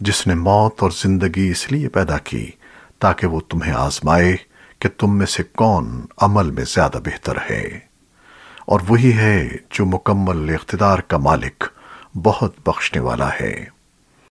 جس نے موت اور زندگی اس لیے پیدا کی تاکہ وہ تمہیں آزمائے کہ تم میں سے کون عمل میں زیادہ بہتر ہے۔ اور وہی ہے جو مکمل اقتدار کا مالک بہت بخشنے والا ہے۔